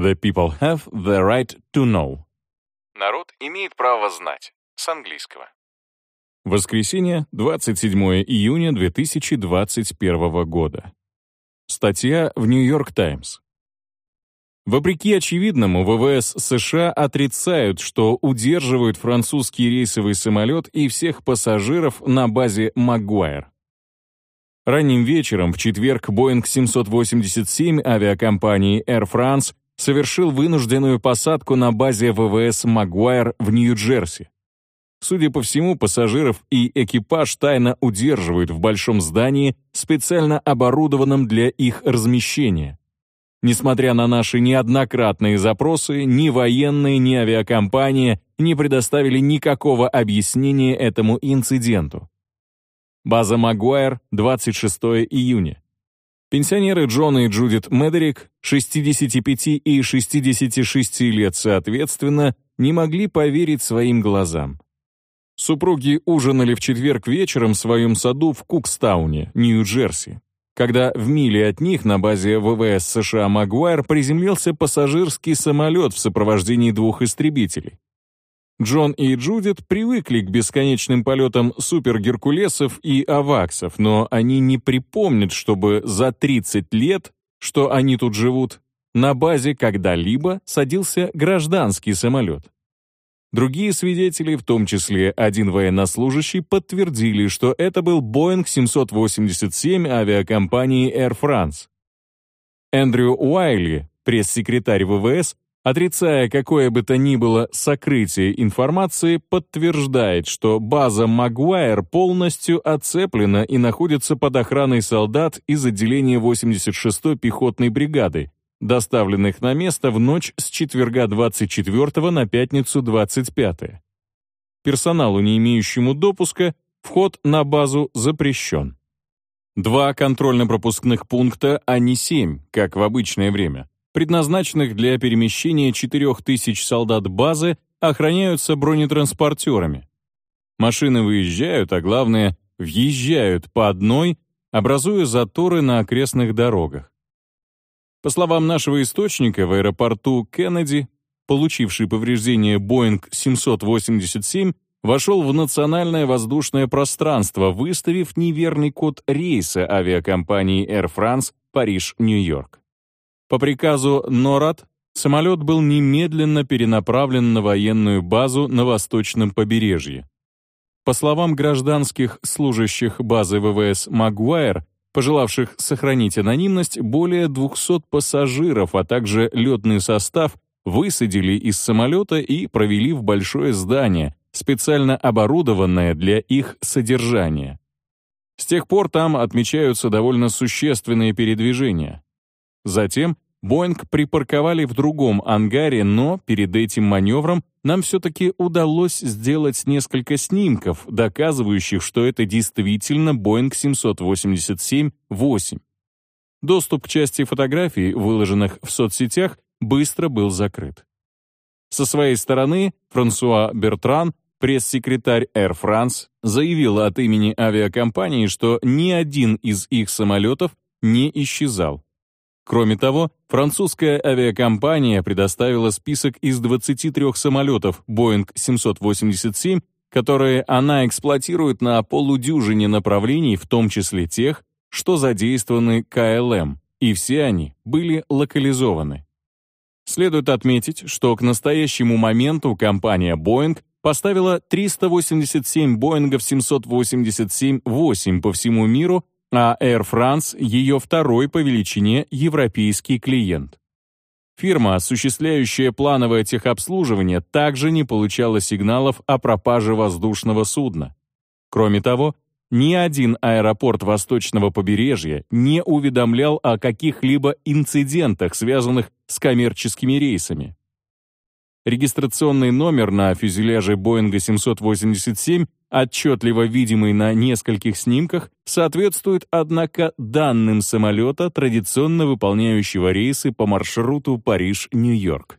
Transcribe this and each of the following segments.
The people have the right to know. Народ имеет право знать. С английского. Воскресенье, 27 июня 2021 года. Статья в Нью-Йорк Таймс. Вопреки очевидному, ВВС США отрицают, что удерживают французский рейсовый самолет и всех пассажиров на базе Магуайр. Ранним вечером в четверг Boeing 787 авиакомпании Air France совершил вынужденную посадку на базе ВВС Магуайр в Нью-Джерси. Судя по всему, пассажиров и экипаж тайно удерживают в большом здании, специально оборудованном для их размещения. Несмотря на наши неоднократные запросы, ни военные, ни авиакомпания не предоставили никакого объяснения этому инциденту. База Магуайр, 26 июня. Пенсионеры Джона и Джудит Медерик, 65 и 66 лет соответственно, не могли поверить своим глазам. Супруги ужинали в четверг вечером в своем саду в Кукстауне, Нью-Джерси, когда в миле от них на базе ВВС США «Магуайр» приземлился пассажирский самолет в сопровождении двух истребителей. Джон и Джудит привыкли к бесконечным полетам супергеркулесов и аваксов, но они не припомнят, чтобы за 30 лет, что они тут живут, на базе когда-либо садился гражданский самолет. Другие свидетели, в том числе один военнослужащий, подтвердили, что это был Boeing 787 авиакомпании Air France. Эндрю Уайли, пресс-секретарь ВВС, отрицая какое бы то ни было сокрытие информации, подтверждает, что база Магуайр полностью оцеплена и находится под охраной солдат из отделения 86-й пехотной бригады, доставленных на место в ночь с четверга 24 на пятницу 25. Персоналу, не имеющему допуска, вход на базу запрещен. Два контрольно-пропускных пункта, а не семь, как в обычное время, предназначенных для перемещения 4000 солдат базы, охраняются бронетранспортерами. Машины выезжают, а главное, въезжают по одной, образуя заторы на окрестных дорогах. По словам нашего источника, в аэропорту Кеннеди, получивший повреждение Boeing 787, вошел в национальное воздушное пространство, выставив неверный код рейса авиакомпании Air France Париж-Нью-Йорк. По приказу НОРАД самолет был немедленно перенаправлен на военную базу на восточном побережье. По словам гражданских служащих базы ВВС «Магуайр», пожелавших сохранить анонимность, более 200 пассажиров, а также летный состав высадили из самолета и провели в большое здание, специально оборудованное для их содержания. С тех пор там отмечаются довольно существенные передвижения. Затем Боинг припарковали в другом ангаре, но перед этим маневром нам все-таки удалось сделать несколько снимков, доказывающих, что это действительно Boeing 787-8. Доступ к части фотографий, выложенных в соцсетях, быстро был закрыт. Со своей стороны Франсуа Бертран, пресс-секретарь Air France, заявил от имени авиакомпании, что ни один из их самолетов не исчезал. Кроме того, французская авиакомпания предоставила список из 23 самолетов Boeing 787, которые она эксплуатирует на полудюжине направлений, в том числе тех, что задействованы КЛМ, и все они были локализованы. Следует отметить, что к настоящему моменту компания Boeing поставила 387 Боингов 787-8 по всему миру а Air France — ее второй по величине европейский клиент. Фирма, осуществляющая плановое техобслуживание, также не получала сигналов о пропаже воздушного судна. Кроме того, ни один аэропорт восточного побережья не уведомлял о каких-либо инцидентах, связанных с коммерческими рейсами. Регистрационный номер на фюзеляже Боинга 787 отчетливо видимый на нескольких снимках, соответствует, однако, данным самолета, традиционно выполняющего рейсы по маршруту Париж-Нью-Йорк.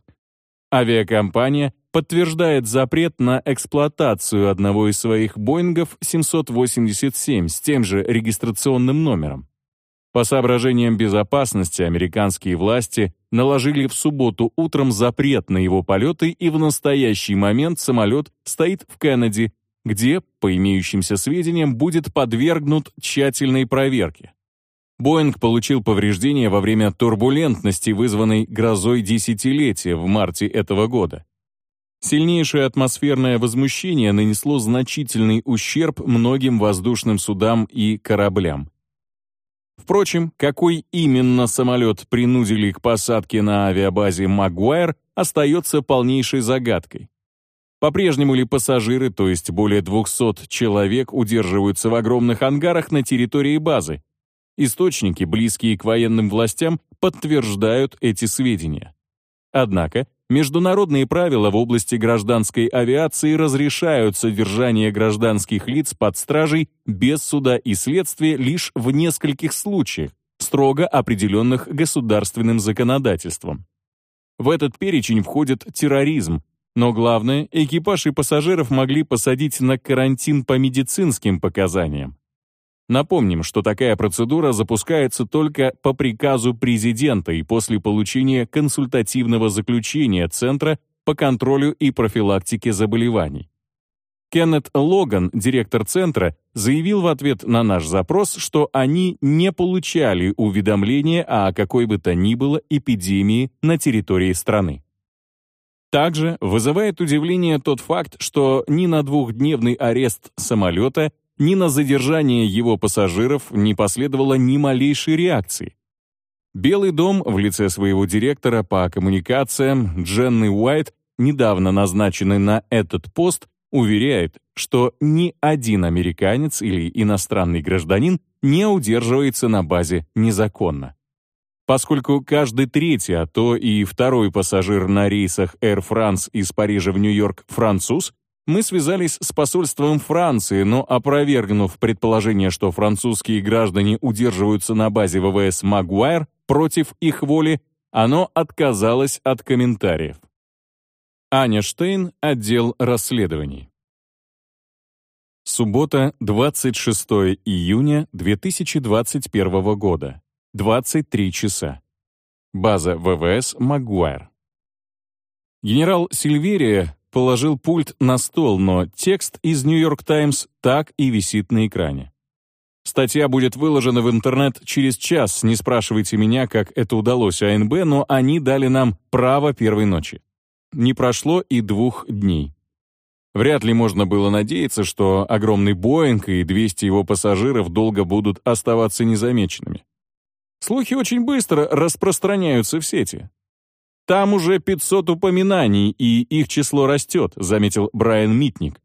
Авиакомпания подтверждает запрет на эксплуатацию одного из своих Боингов 787 с тем же регистрационным номером. По соображениям безопасности американские власти наложили в субботу утром запрет на его полеты, и в настоящий момент самолет стоит в Кеннеди, где, по имеющимся сведениям, будет подвергнут тщательной проверке. Боинг получил повреждения во время турбулентности, вызванной грозой десятилетия в марте этого года. Сильнейшее атмосферное возмущение нанесло значительный ущерб многим воздушным судам и кораблям. Впрочем, какой именно самолет принудили к посадке на авиабазе Магуайр, остается полнейшей загадкой. По-прежнему ли пассажиры, то есть более 200 человек, удерживаются в огромных ангарах на территории базы, Источники, близкие к военным властям, подтверждают эти сведения. Однако, международные правила в области гражданской авиации разрешают содержание гражданских лиц под стражей без суда и следствия лишь в нескольких случаях, строго определенных государственным законодательством. В этот перечень входит терроризм, но главное, экипаж и пассажиров могли посадить на карантин по медицинским показаниям. Напомним, что такая процедура запускается только по приказу президента и после получения консультативного заключения Центра по контролю и профилактике заболеваний. Кеннет Логан, директор Центра, заявил в ответ на наш запрос, что они не получали уведомления о какой бы то ни было эпидемии на территории страны. Также вызывает удивление тот факт, что ни на двухдневный арест самолета, ни на задержание его пассажиров не последовало ни малейшей реакции. Белый дом в лице своего директора по коммуникациям Дженны Уайт, недавно назначенный на этот пост, уверяет, что ни один американец или иностранный гражданин не удерживается на базе незаконно. Поскольку каждый третий, а то и второй пассажир на рейсах Air France из Парижа в Нью-Йорк француз, мы связались с посольством Франции, но опровергнув предположение, что французские граждане удерживаются на базе ВВС Магуайр против их воли, оно отказалось от комментариев. Аня Штейн, отдел расследований. Суббота, 26 июня 2021 года, 23 часа. База ВВС Магуайр. Генерал Сильверия положил пульт на стол, но текст из «Нью-Йорк Таймс» так и висит на экране. Статья будет выложена в интернет через час, не спрашивайте меня, как это удалось АНБ, но они дали нам право первой ночи. Не прошло и двух дней. Вряд ли можно было надеяться, что огромный Боинг и 200 его пассажиров долго будут оставаться незамеченными. Слухи очень быстро распространяются в сети. «Там уже 500 упоминаний, и их число растет», заметил Брайан Митник.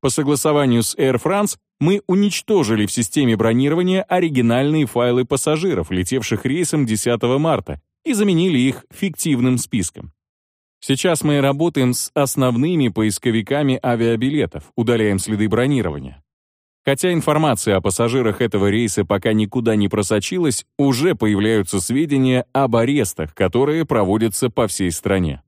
По согласованию с Air France мы уничтожили в системе бронирования оригинальные файлы пассажиров, летевших рейсом 10 марта, и заменили их фиктивным списком. Сейчас мы работаем с основными поисковиками авиабилетов, удаляем следы бронирования. Хотя информация о пассажирах этого рейса пока никуда не просочилась, уже появляются сведения об арестах, которые проводятся по всей стране.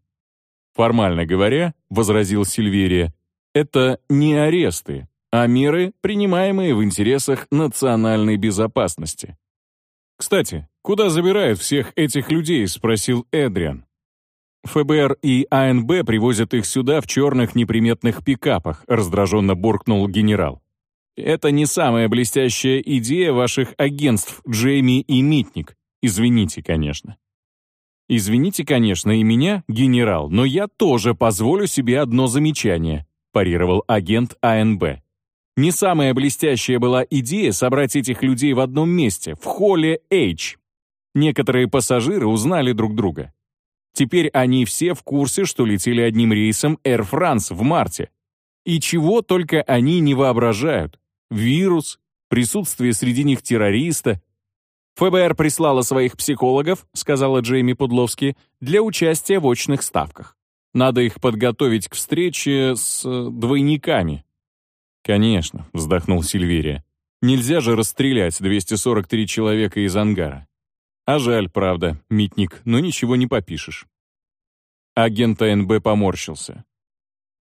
Формально говоря, возразил Сильверия, это не аресты, а меры, принимаемые в интересах национальной безопасности. «Кстати, куда забирают всех этих людей?» — спросил Эдриан. ФБР и АНБ привозят их сюда в черных неприметных пикапах, раздраженно буркнул генерал. Это не самая блестящая идея ваших агентств Джейми и Митник. Извините, конечно. Извините, конечно, и меня, генерал, но я тоже позволю себе одно замечание, парировал агент АНБ. Не самая блестящая была идея собрать этих людей в одном месте, в холле H. Некоторые пассажиры узнали друг друга. Теперь они все в курсе, что летели одним рейсом Air France в марте. И чего только они не воображают вирус, присутствие среди них террориста. ФБР прислала своих психологов, сказала Джейми Пудловски, для участия в очных ставках. Надо их подготовить к встрече с э, двойниками. «Конечно», — вздохнул Сильверия. «Нельзя же расстрелять 243 человека из ангара». А жаль, правда, Митник, но ничего не попишешь. Агент АНБ поморщился.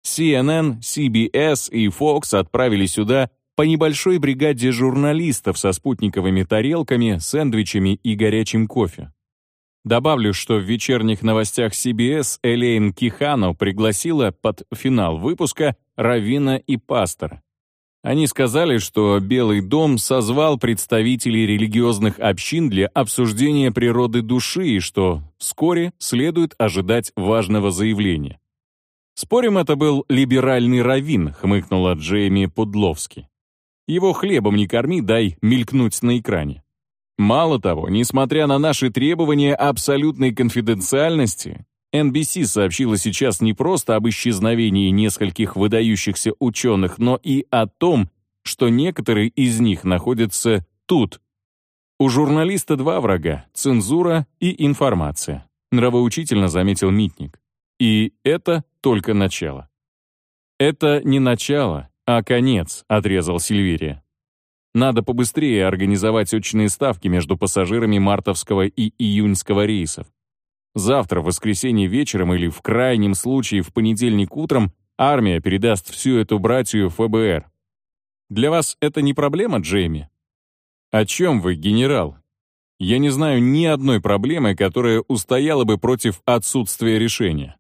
CNN, CBS и Fox отправили сюда по небольшой бригаде журналистов со спутниковыми тарелками, сэндвичами и горячим кофе. Добавлю, что в вечерних новостях CBS Элейн Кихано пригласила под финал выпуска Равина и Пастора. Они сказали, что Белый дом созвал представителей религиозных общин для обсуждения природы души и что вскоре следует ожидать важного заявления. «Спорим, это был либеральный раввин», — хмыкнула Джейми Пудловски. «Его хлебом не корми, дай мелькнуть на экране». Мало того, несмотря на наши требования абсолютной конфиденциальности, NBC сообщила сейчас не просто об исчезновении нескольких выдающихся ученых, но и о том, что некоторые из них находятся тут. У журналиста два врага — цензура и информация, нравоучительно заметил Митник. И это только начало. «Это не начало, а конец», — отрезал Сильвирия. Надо побыстрее организовать очные ставки между пассажирами мартовского и июньского рейсов. Завтра, в воскресенье вечером или в крайнем случае в понедельник утром армия передаст всю эту братью ФБР. Для вас это не проблема, Джейми? О чем вы, генерал? Я не знаю ни одной проблемы, которая устояла бы против отсутствия решения.